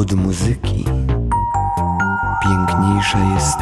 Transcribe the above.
od muzyki. Piękniejsza jest